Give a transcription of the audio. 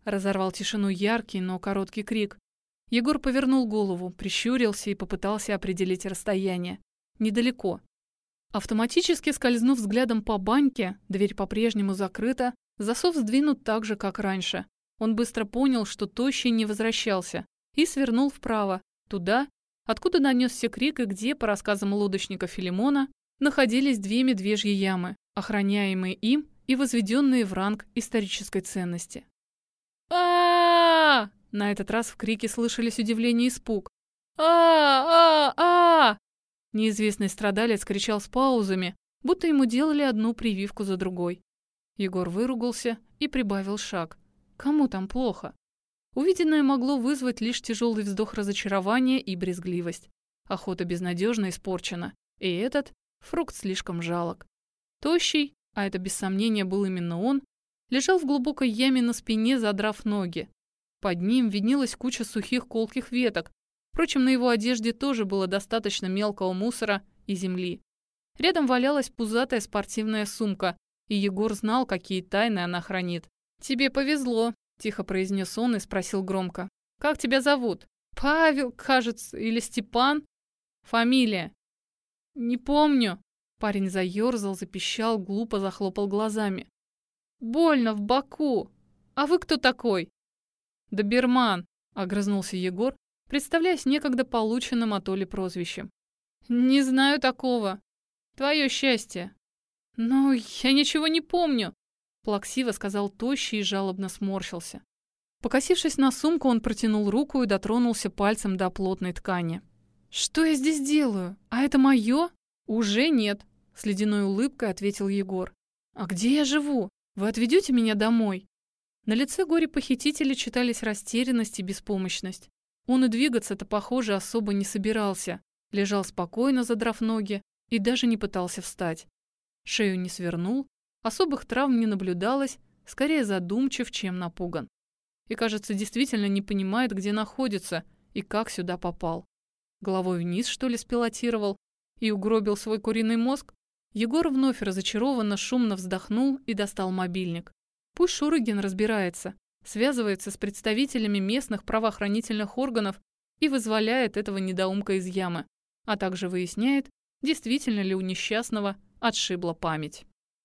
— разорвал тишину яркий, но короткий крик. Егор повернул голову, прищурился и попытался определить расстояние. Недалеко. Автоматически скользнув взглядом по баньке, дверь по-прежнему закрыта, засов сдвинут так же, как раньше. Он быстро понял, что Тощий не возвращался, и свернул вправо, туда, откуда донесся крик и где, по рассказам лодочника Филимона, находились две медвежьи ямы, охраняемые им и возведенные в ранг исторической ценности. А На этот раз в крике слышались удивление и испуг. а а а Неизвестный страдалец кричал с паузами, будто ему делали одну прививку за другой. Егор выругался и прибавил шаг. Кому там плохо? Увиденное могло вызвать лишь тяжелый вздох разочарования и брезгливость. Охота безнадежно испорчена, и этот фрукт слишком жалок. Тощий, а это без сомнения был именно он, лежал в глубокой яме на спине, задрав ноги. Под ним виднелась куча сухих колких веток, Впрочем, на его одежде тоже было достаточно мелкого мусора и земли. Рядом валялась пузатая спортивная сумка, и Егор знал, какие тайны она хранит. «Тебе повезло», — тихо произнес он и спросил громко. «Как тебя зовут?» «Павел, кажется, или Степан?» «Фамилия?» «Не помню». Парень заерзал, запищал, глупо захлопал глазами. «Больно в боку. А вы кто такой?» «Доберман», — огрызнулся Егор представляясь некогда полученным от Оли прозвищем. «Не знаю такого. Твое счастье». «Но я ничего не помню», — плаксиво сказал Тощий и жалобно сморщился. Покосившись на сумку, он протянул руку и дотронулся пальцем до плотной ткани. «Что я здесь делаю? А это мое?» «Уже нет», — с ледяной улыбкой ответил Егор. «А где я живу? Вы отведете меня домой?» На лице горе-похитителя читались растерянность и беспомощность. Он и двигаться-то, похоже, особо не собирался. Лежал спокойно, задрав ноги, и даже не пытался встать. Шею не свернул, особых травм не наблюдалось, скорее задумчив, чем напуган. И, кажется, действительно не понимает, где находится и как сюда попал. Головой вниз, что ли, спилотировал и угробил свой куриный мозг? Егор вновь разочарованно шумно вздохнул и достал мобильник. Пусть Шурыгин разбирается, связывается с представителями местных правоохранительных органов и вызволяет этого недоумка из ямы, а также выясняет, действительно ли у несчастного отшибла память.